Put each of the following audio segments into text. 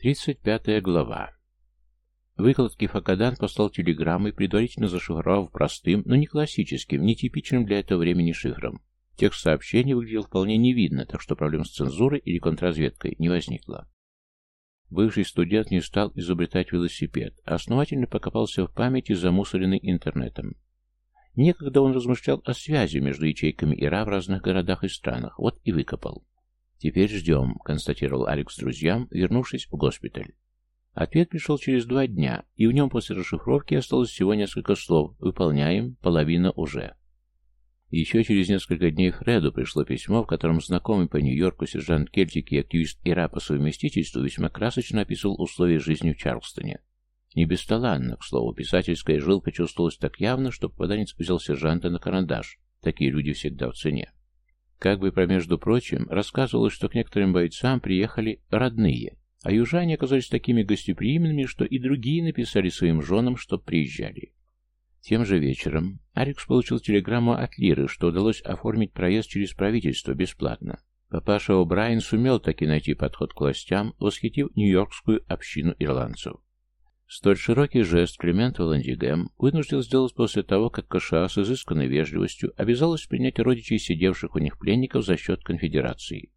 35 глава. Выкладки Факадан послал телеграммой, предварительно зашифровав простым, но не классическим, не типичным для этого времени шифром. Текст сообщения выглядел вполне невидно, так что проблем с цензурой или контрразведкой не возникло. Бывший студент не стал изобретать велосипед, а основательно покопался в памяти, замусоренной интернетом. Некогда он размышлял о связи между ячейками ИРА в разных городах и странах, вот и выкопал. «Теперь ждем», — констатировал Алекс друзьям, вернувшись в госпиталь. Ответ пришел через два дня, и в нем после расшифровки осталось всего несколько слов «Выполняем, половина уже». Еще через несколько дней Фреду пришло письмо, в котором знакомый по Нью-Йорку сержант Кельтики и активист ИРА по совместительству весьма красочно описывал условия жизни в Чарльстоне. Не бесталанно, к слову, писательская жилка чувствовалась так явно, что попаданец взял сержанта на карандаш. Такие люди всегда в цене. Как бы промежду прочим, рассказывалось, что к некоторым бойцам приехали родные, а южане оказались такими гостеприимными, что и другие написали своим женам, чтоб приезжали. Тем же вечером Арикс получил телеграмму от Лиры, что удалось оформить проезд через правительство бесплатно. Папаша О'Брайен сумел таки найти подход к властям, восхитив нью-йоркскую общину ирландцев. Столь широкий жест Климент Валандигем вынужден сделать после того, как КША с изысканной вежливостью обязалась принять родичей сидевших у них пленников за счет конфедерации.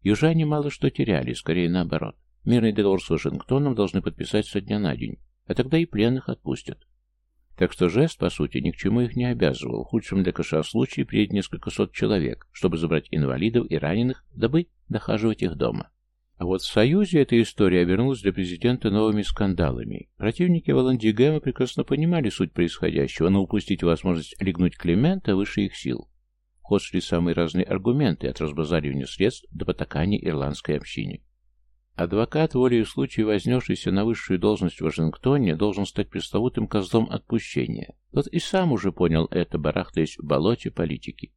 Южане мало что теряли, скорее наоборот. Мирный договор с Вашингтоном должны подписать со дня на день, а тогда и пленных отпустят. Так что жест, по сути, ни к чему их не обязывал. В худшем для КША случае приедет несколько сот человек, чтобы забрать инвалидов и раненых, дабы дохаживать их дома. А вот в Союзе эта история обернулась для президента новыми скандалами. Противники Валандигема прекрасно понимали суть происходящего, но упустить возможность легнуть Климента выше их сил. В ход шли самые разные аргументы, от разбазаривания средств до потакания ирландской общине. Адвокат, волею случая вознесшийся на высшую должность в Вашингтоне, должен стать пресловутым козлом отпущения. Тот и сам уже понял это, барахтаясь в болоте политики.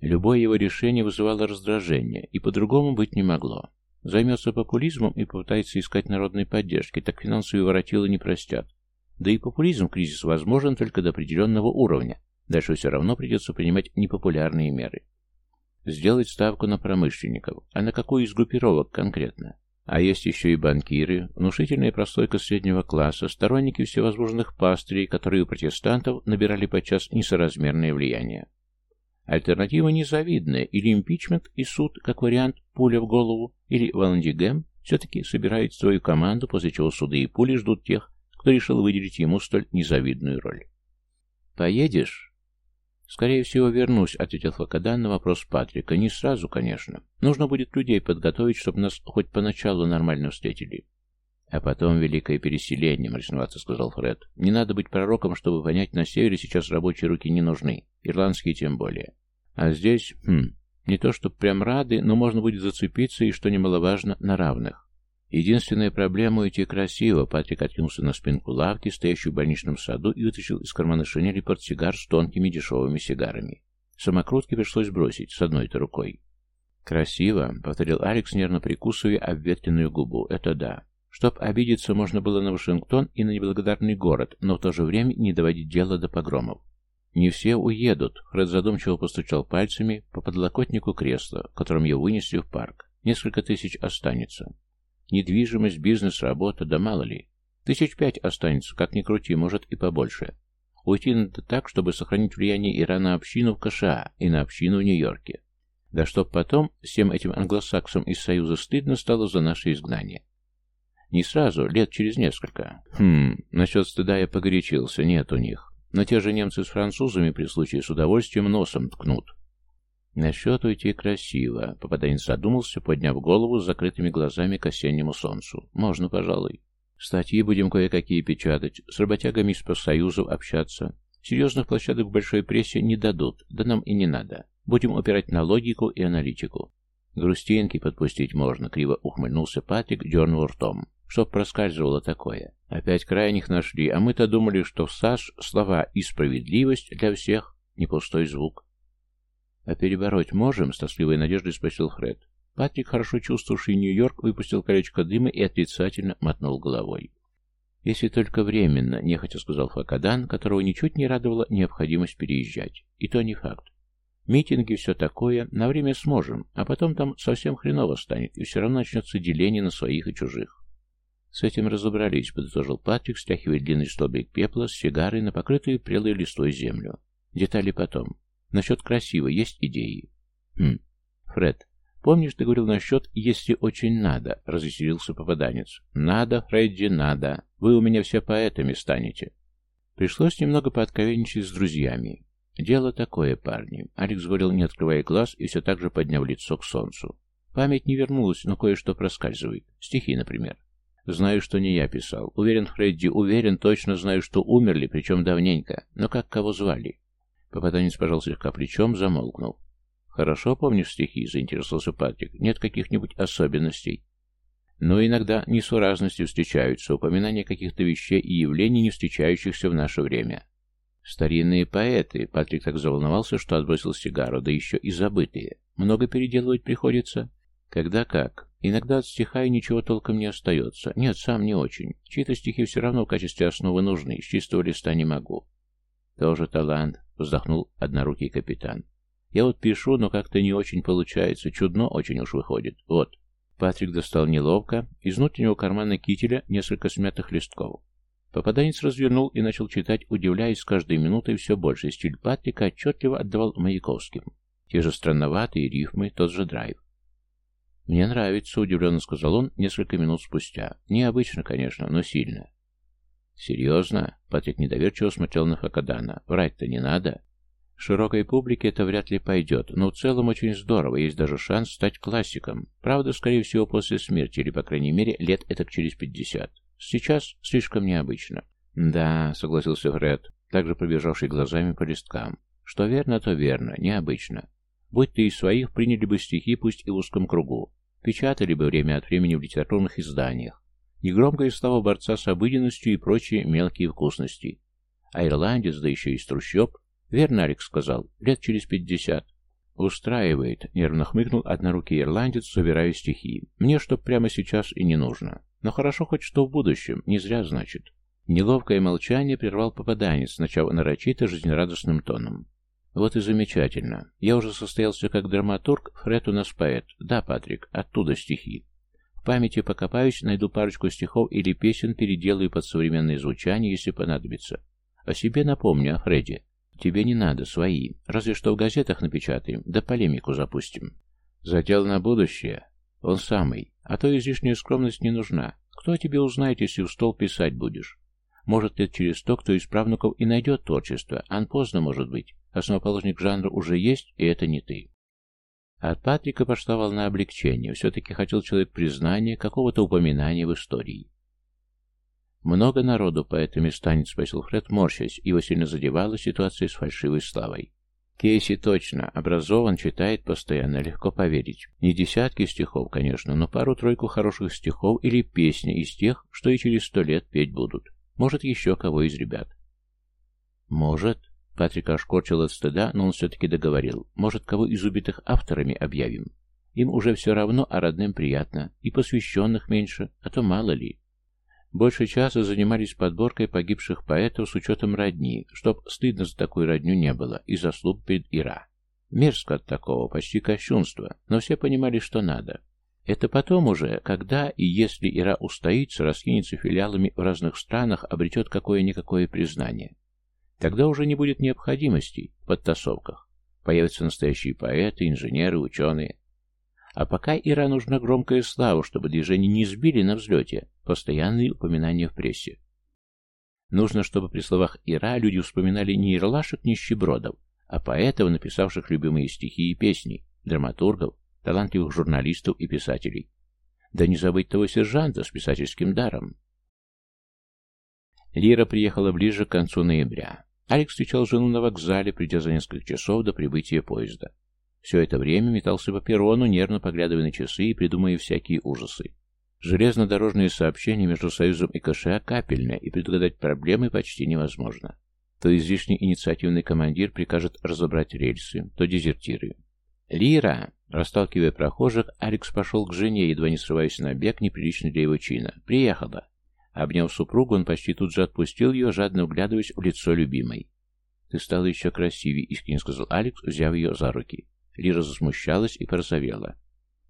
Любое его решение вызывало раздражение, и по-другому быть не могло. Займется популизмом и попытается искать народной поддержки, так финансовые воротилы не простят. Да и популизм кризис возможен только до определенного уровня. Дальше все равно придется принимать непопулярные меры. Сделать ставку на промышленников. А на какую из группировок конкретно? А есть еще и банкиры, внушительная прослойка среднего класса, сторонники всевозможных пастырей, которые у протестантов набирали подчас несоразмерное влияние. Альтернатива незавидная, или импичмент и суд, как вариант, пуля в голову, или Валандигем все-таки собирает свою команду, после чего суды и пули ждут тех, кто решил выделить ему столь незавидную роль. «Поедешь?» «Скорее всего, вернусь», — ответил Факадан на вопрос Патрика. «Не сразу, конечно. Нужно будет людей подготовить, чтобы нас хоть поначалу нормально встретили». «А потом великое переселение», — мрачновато сказал Фред. «Не надо быть пророком, чтобы понять, на севере сейчас рабочие руки не нужны, ирландские тем более. А здесь, хм, не то что прям рады, но можно будет зацепиться и, что немаловажно, на равных. Единственная проблема — уйти красиво. Патрик откинулся на спинку лавки, стоящую в больничном саду, и вытащил из кармана шинели портсигар с тонкими дешевыми сигарами. Самокрутки пришлось бросить с одной-то рукой. «Красиво», — повторил Алекс, нервно прикусывая обветренную губу. «Это да. Чтоб обидеться, можно было на Вашингтон и на неблагодарный город, но в то же время не доводить дело до погромов. «Не все уедут», — Фред задумчиво постучал пальцами по подлокотнику кресла, которым ее вынесли в парк. «Несколько тысяч останется. Недвижимость, бизнес, работа, да мало ли. Тысяч пять останется, как ни крути, может и побольше. Уйти надо так, чтобы сохранить влияние Ирана на общину в КША и на общину в Нью-Йорке. Да чтоб потом всем этим англосаксам из Союза стыдно стало за наше изгнание. Не сразу, лет через несколько. Хм, насчет стыда я погорячился, нет у них. Но те же немцы с французами при случае с удовольствием носом ткнут. Насчет уйти красиво. Попаданец задумался, подняв голову с закрытыми глазами к осеннему солнцу. Можно, пожалуй. Статьи будем кое-какие печатать, с работягами из профсоюзов общаться. Серьезных площадок в большой прессе не дадут, да нам и не надо. Будем опирать на логику и аналитику. Грустинки подпустить можно, криво ухмыльнулся Патрик, дернул ртом. Чтоб проскальзывало такое. Опять крайних нашли, а мы-то думали, что в САШ слова и справедливость для всех не пустой звук. «А перебороть можем?» — с тоскливой надеждой спросил Фред. Патрик, хорошо чувствовавший Нью-Йорк, выпустил колечко дыма и отрицательно мотнул головой. «Если только временно», — нехотя сказал Факадан, которого ничуть не радовала необходимость переезжать. И то не факт. Митинги, все такое, на время сможем, а потом там совсем хреново станет, и все равно начнется деление на своих и чужих. С этим разобрались, подытожил Патрик, стряхивая длинный столбик пепла с сигарой на покрытую прелой листвой землю. Детали потом. Насчет красиво есть идеи? Хм. Фред, помнишь, ты говорил насчет «если очень надо», — развеселился попаданец. Надо, Фредди, надо. Вы у меня все поэтами станете. Пришлось немного пооткровенничать с друзьями. Дело такое, парни. Алекс говорил, не открывая глаз и все так же подняв лицо к солнцу. Память не вернулась, но кое-что проскальзывает. Стихи, например. Знаю, что не я писал. Уверен, Фредди, уверен, точно знаю, что умерли, причем давненько. Но как кого звали? Попаданец пожал слегка плечом, замолкнул. «Хорошо помнишь стихи?» — заинтересовался Патрик. «Нет каких-нибудь особенностей?» Но иногда несуразности встречаются, упоминания каких-то вещей и явлений, не встречающихся в наше время. Старинные поэты, Патрик так заволновался, что отбросил сигару, да еще и забытые. Много переделывать приходится. Когда как. Иногда от стиха и ничего толком не остается. Нет, сам не очень. Чьи-то стихи все равно в качестве основы нужны, с чистого листа не могу. Тоже талант, вздохнул однорукий капитан. Я вот пишу, но как-то не очень получается, чудно очень уж выходит. Вот. Патрик достал неловко из внутреннего кармана кителя несколько смятых листков. Попаданец развернул и начал читать, удивляясь каждой минутой все больше. Стиль Патрика отчетливо отдавал Маяковским. Те же странноватые рифмы, тот же драйв. «Мне нравится», — удивленно сказал он несколько минут спустя. «Необычно, конечно, но сильно». «Серьезно?» — Патрик недоверчиво смотрел на Факадана. «Врать-то не надо». Широкой публике это вряд ли пойдет, но в целом очень здорово, есть даже шанс стать классиком. Правда, скорее всего, после смерти, или, по крайней мере, лет этак через пятьдесят. Сейчас слишком необычно. «Да», — согласился Фред, также пробежавший глазами по листкам. «Что верно, то верно, необычно. Будь ты из своих, приняли бы стихи, пусть и в узком кругу. Печатали бы время от времени в литературных изданиях. Негромкое слово борца с обыденностью и прочие мелкие вкусности. А ирландец, да еще и из Верно, Алекс сказал, лет через пятьдесят. Устраивает, нервно хмыкнул однорукий ирландец, собирая стихи. Мне чтоб прямо сейчас и не нужно. Но хорошо хоть что в будущем, не зря значит. Неловкое молчание прервал попаданец, начав нарочито жизнерадостным тоном. Вот и замечательно. Я уже состоялся как драматург, Фред у нас поэт. Да, Патрик, оттуда стихи. В памяти покопаюсь, найду парочку стихов или песен, переделаю под современное звучание, если понадобится. О себе напомню, о Фреде. Тебе не надо, свои. Разве что в газетах напечатаем, да полемику запустим. Задел на будущее. Он самый. А то излишняя скромность не нужна. Кто тебе узнает, если в стол писать будешь? Может, лет через сто кто из правнуков и найдет творчество, ан поздно, может быть. Основоположник жанра уже есть, и это не ты. От Патрика пошла волна облегчения. Все-таки хотел человек признания, какого-то упоминания в истории. «Много народу поэтами станет», — спросил Фред, морщась. Его сильно задевала ситуация с фальшивой славой. Кейси точно. Образован, читает постоянно, легко поверить. Не десятки стихов, конечно, но пару-тройку хороших стихов или песни из тех, что и через сто лет петь будут. Может, еще кого из ребят. Может. Патрик аж корчил от стыда, но он все-таки договорил. Может, кого из убитых авторами объявим? Им уже все равно, а родным приятно. И посвященных меньше, а то мало ли. Больше часа занимались подборкой погибших поэтов с учетом родни, чтоб стыдно за такую родню не было, и заслуг перед Ира. Мерзко от такого, почти кощунства, но все понимали, что надо. Это потом уже, когда и если Ира устоится, раскинется филиалами в разных странах, обретет какое-никакое признание. Тогда уже не будет необходимости в подтасовках. Появятся настоящие поэты, инженеры, ученые. А пока Ира нужна громкая слава, чтобы движение не сбили на взлете, постоянные упоминания в прессе. Нужно, чтобы при словах Ира люди вспоминали не ирлашек нищебродов, а поэтов, написавших любимые стихи и песни, драматургов, талантливых журналистов и писателей. Да не забыть того сержанта с писательским даром. Лира приехала ближе к концу ноября. Алекс встречал жену на вокзале, придя за несколько часов до прибытия поезда. Все это время метался по перрону, нервно поглядывая на часы и придумывая всякие ужасы. Железнодорожные сообщения между Союзом и КША капельные, и предугадать проблемы почти невозможно. То излишне инициативный командир прикажет разобрать рельсы, то дезертиры. «Лира!» Расталкивая прохожих, Алекс пошел к жене, едва не срываясь на бег, неприличный для его чина. «Приехала!» Обняв супругу, он почти тут же отпустил ее, жадно вглядываясь в лицо любимой. «Ты стала еще красивее», — искренне сказал Алекс, взяв ее за руки. Лира засмущалась и порозовела.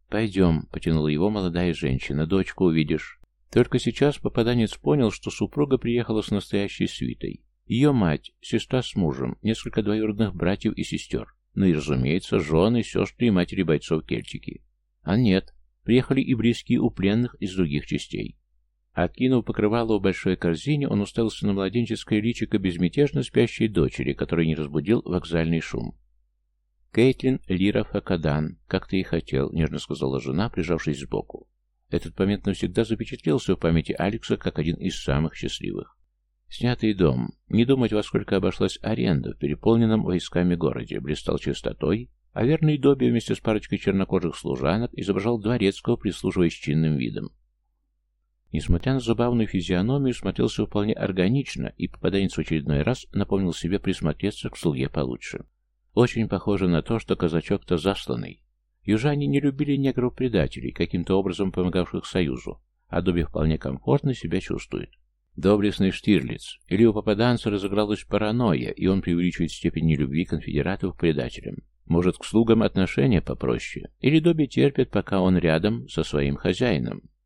«Пойдем», — потянула его молодая женщина, — «дочку увидишь». Только сейчас попаданец понял, что супруга приехала с настоящей свитой. Ее мать, сестра с мужем, несколько двоюродных братьев и сестер. Ну и, разумеется, жены, сестры и матери бойцов Кельчики. А нет, приехали и близкие у пленных из других частей. Откинув покрывало в большой корзине, он уставился на младенческое личико безмятежно спящей дочери, который не разбудил вокзальный шум. «Кейтлин Лира Факадан, как ты и хотел», — нежно сказала жена, прижавшись сбоку. Этот момент навсегда запечатлелся в памяти Алекса как один из самых счастливых. Снятый дом, не думать, во сколько обошлась аренда в переполненном войсками городе, блистал чистотой, а верный Добби вместе с парочкой чернокожих служанок изображал дворецкого, прислуживаясь чинным видом. Несмотря на забавную физиономию, смотрелся вполне органично, и попаданец в очередной раз напомнил себе присмотреться к слуге получше. Очень похоже на то, что казачок-то засланный. Южане не любили негров-предателей, каким-то образом помогавших Союзу, а Добби вполне комфортно себя чувствует. Доблестный Штирлиц. Или у попаданца разыгралась паранойя, и он преувеличивает степень нелюбви конфедератов к предателям. Может, к слугам отношения попроще. Или Добби терпит, пока он рядом со своим хозяином.